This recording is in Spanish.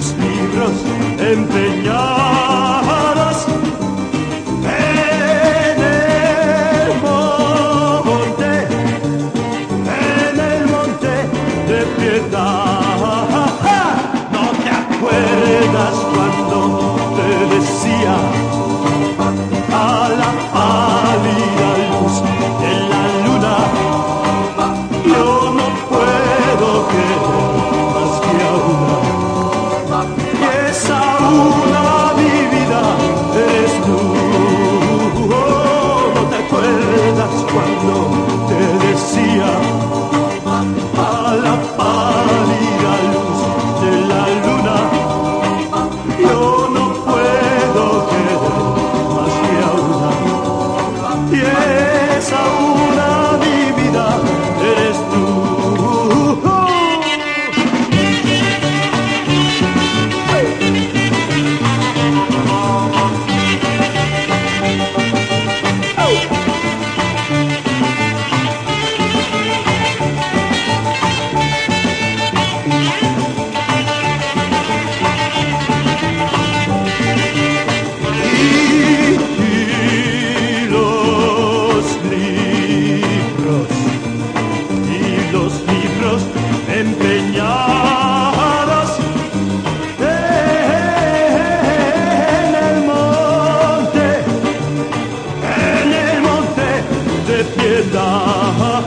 tus libros empeñadas en el monte, en el monte de piedad. No te acuerdas cuando te decía. piedad.